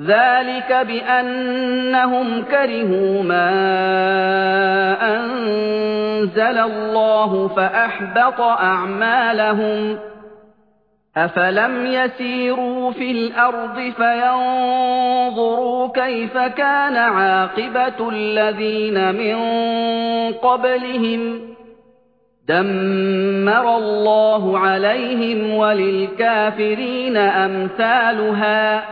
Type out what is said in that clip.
ذلك بأنهم كرهوا ما أنزل الله فأحبط أعمالهم أفلم يسيروا في الأرض فينظروا كيف كان عاقبة الذين من قبلهم دمر الله عليهم وللكافرين أمثالها